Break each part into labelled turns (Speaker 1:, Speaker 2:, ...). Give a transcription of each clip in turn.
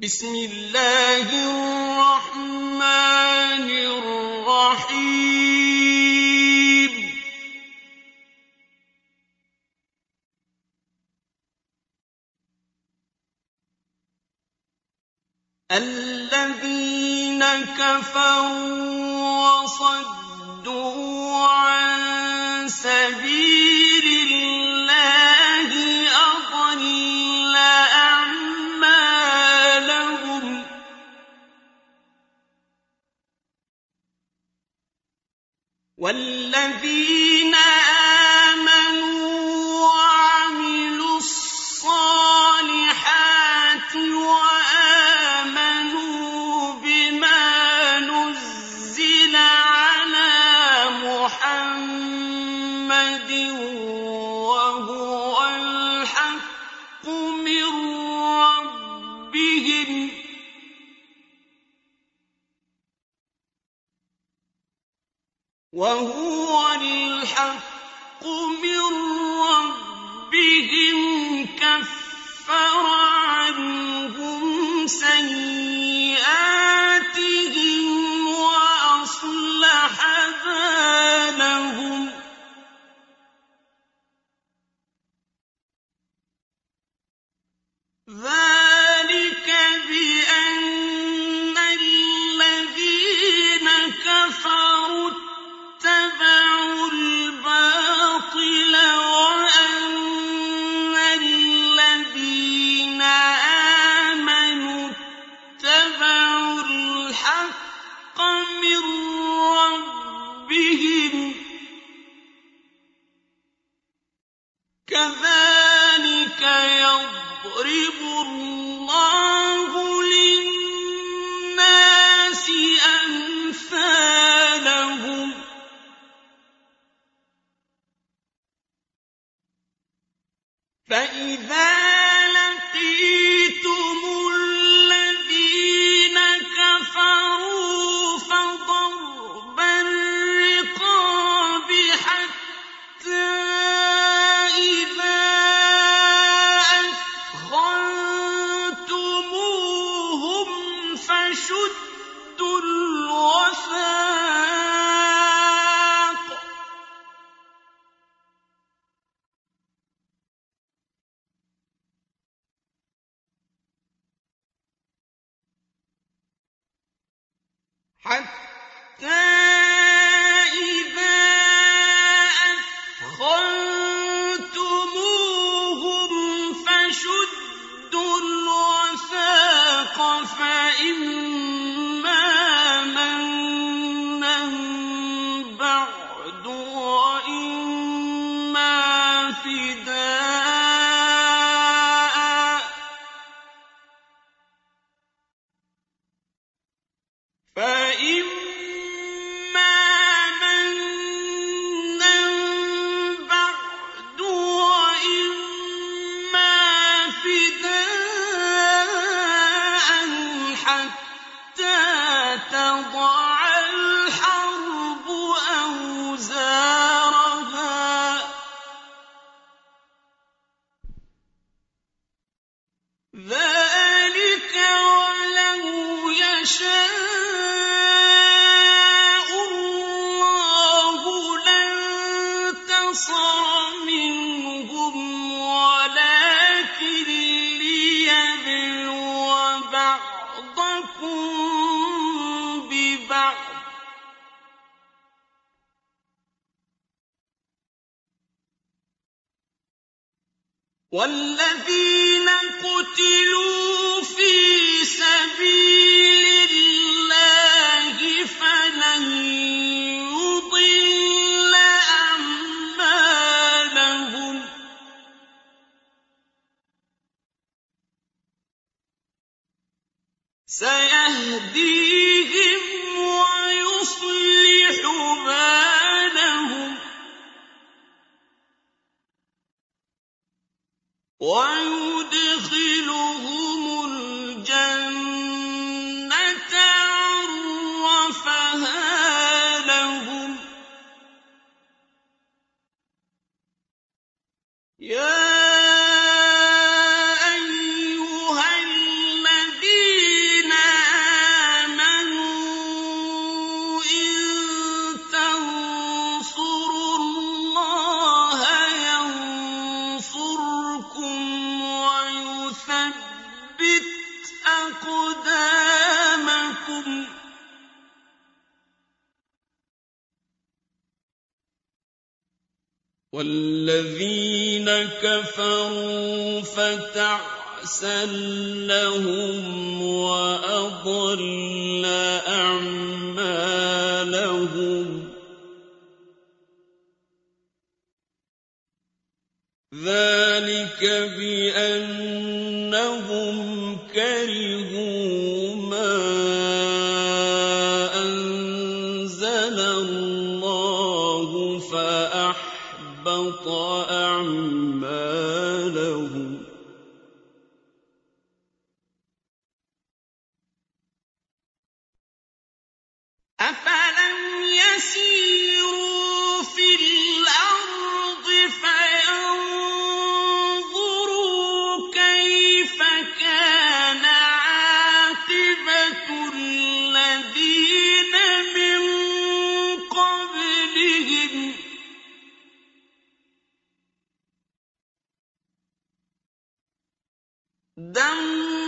Speaker 1: بسم الله الرحمن الرحيم. الذين كفروا وصدوا عن سبيل والذين آمنوا من قريب بعضكم ببعض. والذين قتلوا كفروا فتعسا لهم وأضل أعمالهم. ذلك بأن دم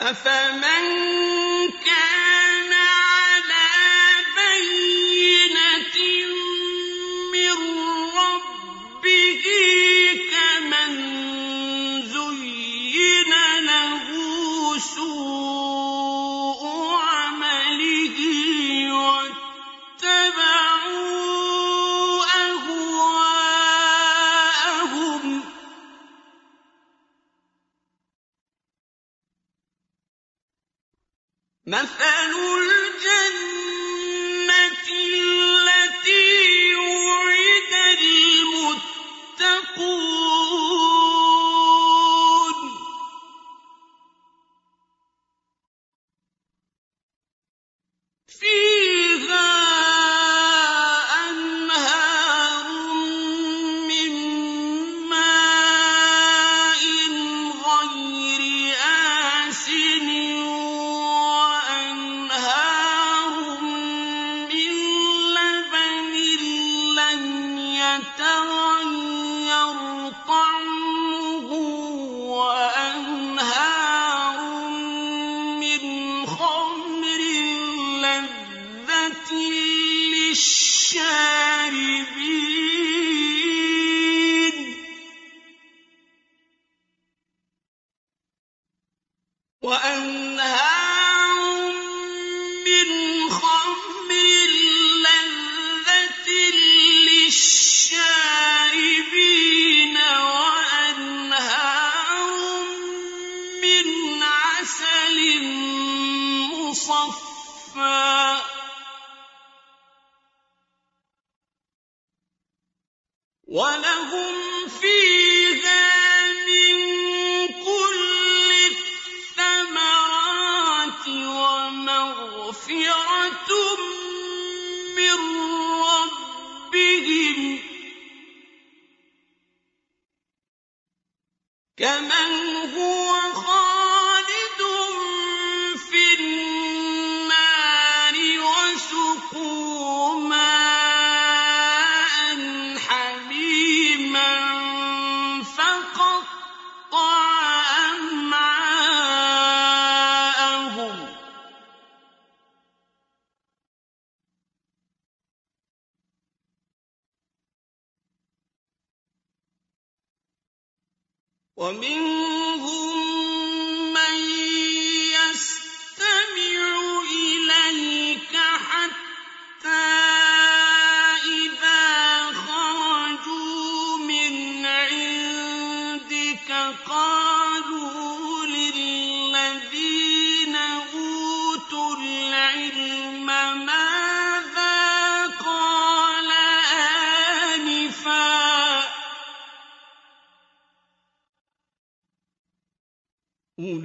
Speaker 1: أَفَمَن كَانَ صفا ولهم فيها من كل الثمرات ومغفرة من ربهم كمن هو وَمِنْهُم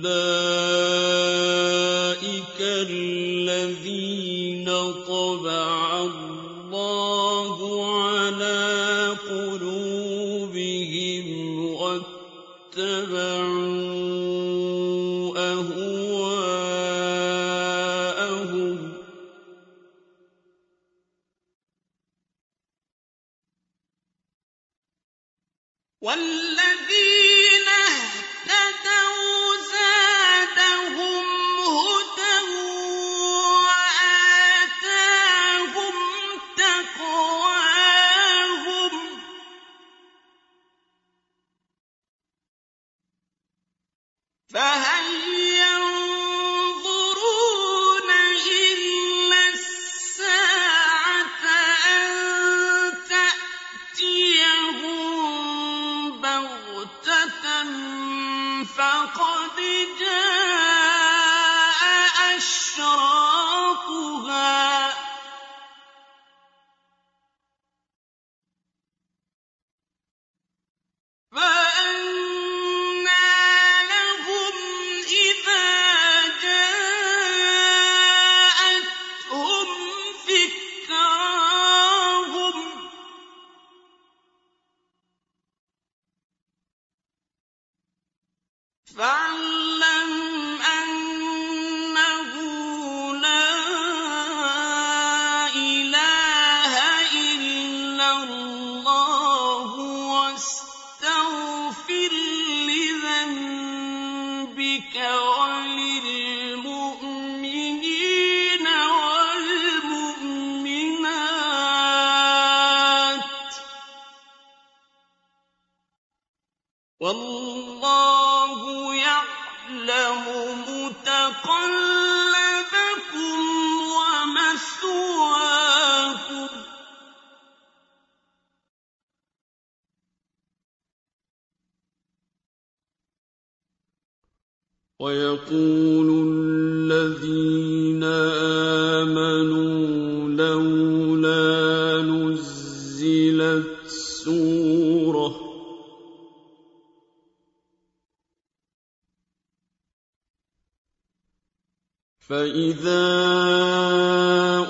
Speaker 1: أُولَٰئِكَ الَّذِينَ طَبَعَ اللَّهُ عَلَىٰ قُلُوبِهِمْ وَاتَّبَعُوا فَقَدْ جَاءَ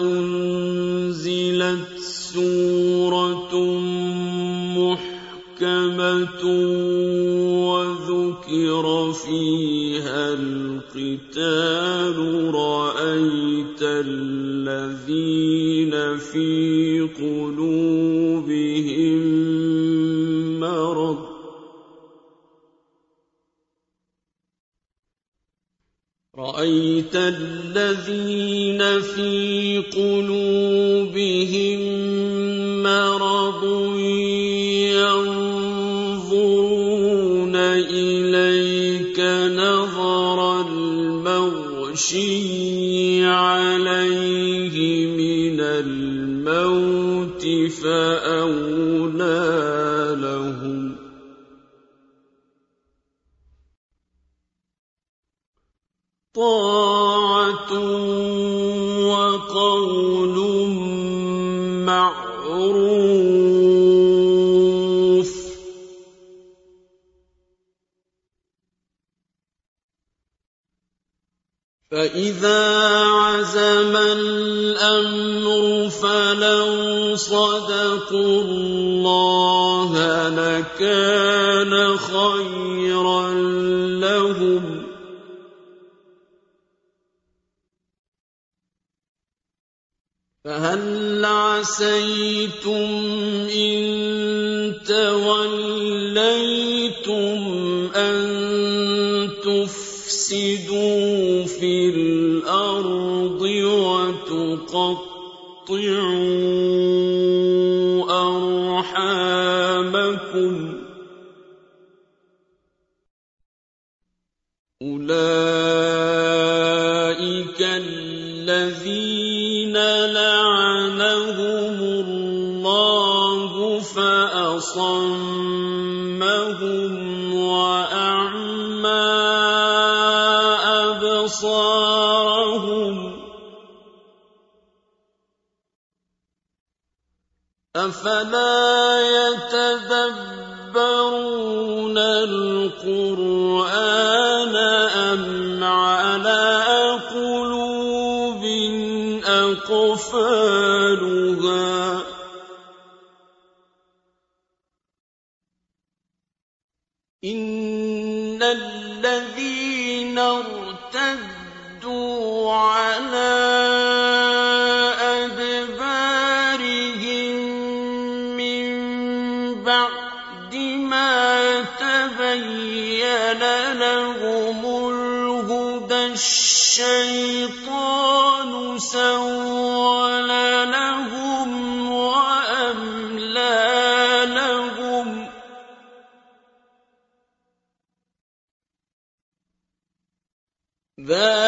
Speaker 1: أُنزِلَتْ سُورَةٌ مُّحْكَمَةٌ وَذُكِرَ فِيهَا الْقِتَالُ رَأَيْتَ الَّذِينَ فِي قُلُوبِهِم مَّرَضٌ. الَّذِينَ فِي قُلُوبِهِم مَّرَضٌ يَنظُرُونَ إِلَيْكَ نَظَرَ الْمَغْشِيِّ عَلَيْهِ مِنَ الْمَوْتِ فَأَوْلَىٰ فإذا عزم الأمر فلو صدقوا الله لكان خيرا لهم فهل عسيتم إن توليتم القرآن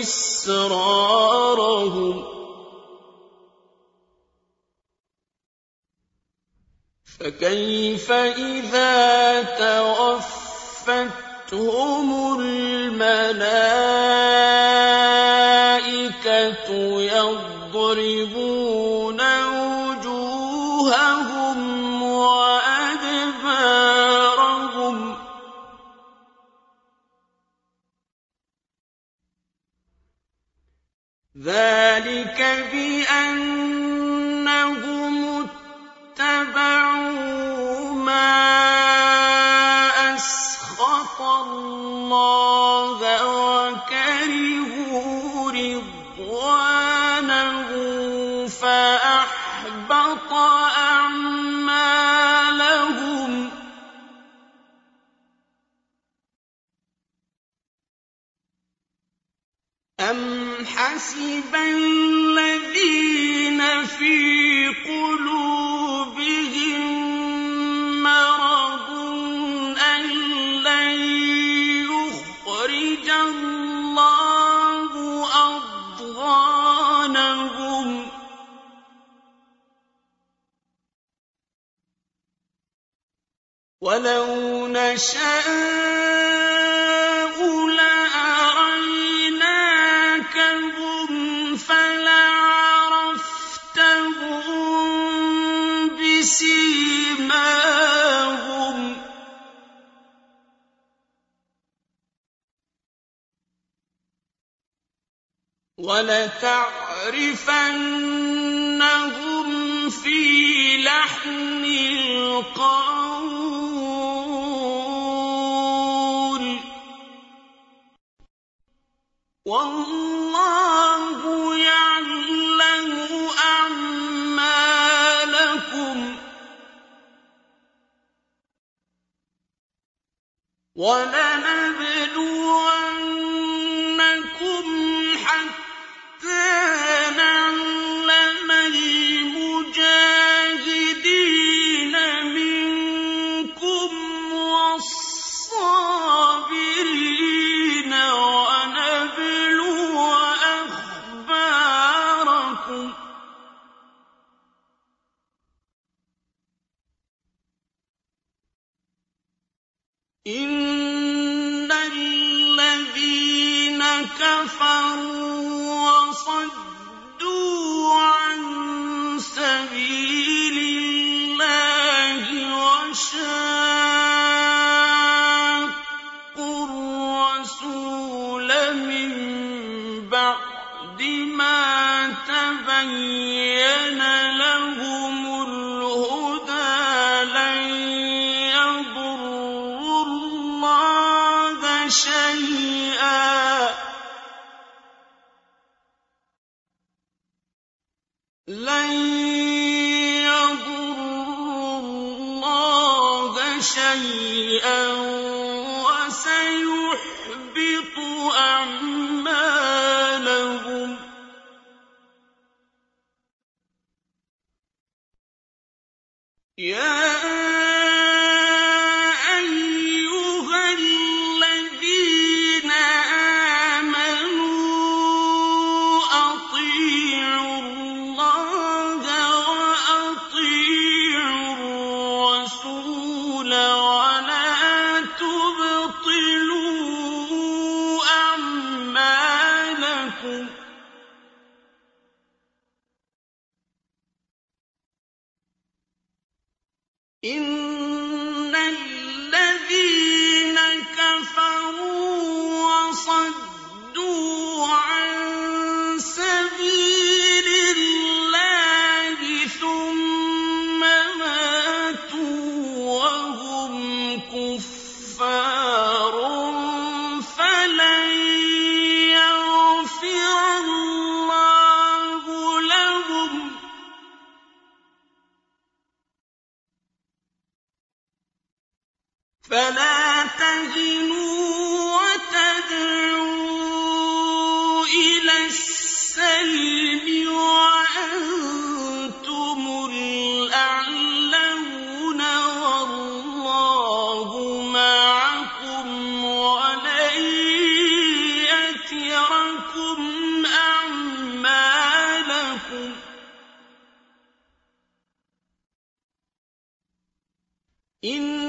Speaker 1: إسرارهم. فكيف إذا توفتهم الملائكة يضربون ذلك بأنهم اتبعوا ما أسخط الله أم حسب الذين في قلوبهم مرض أن لن يخرج الله أضغانهم ولو نشاء ولتعرفنهم في لحن القول. كَفَرُوا وَصَدُّوا Yeah. إِنَّمَا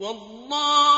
Speaker 1: وَاللَّهُ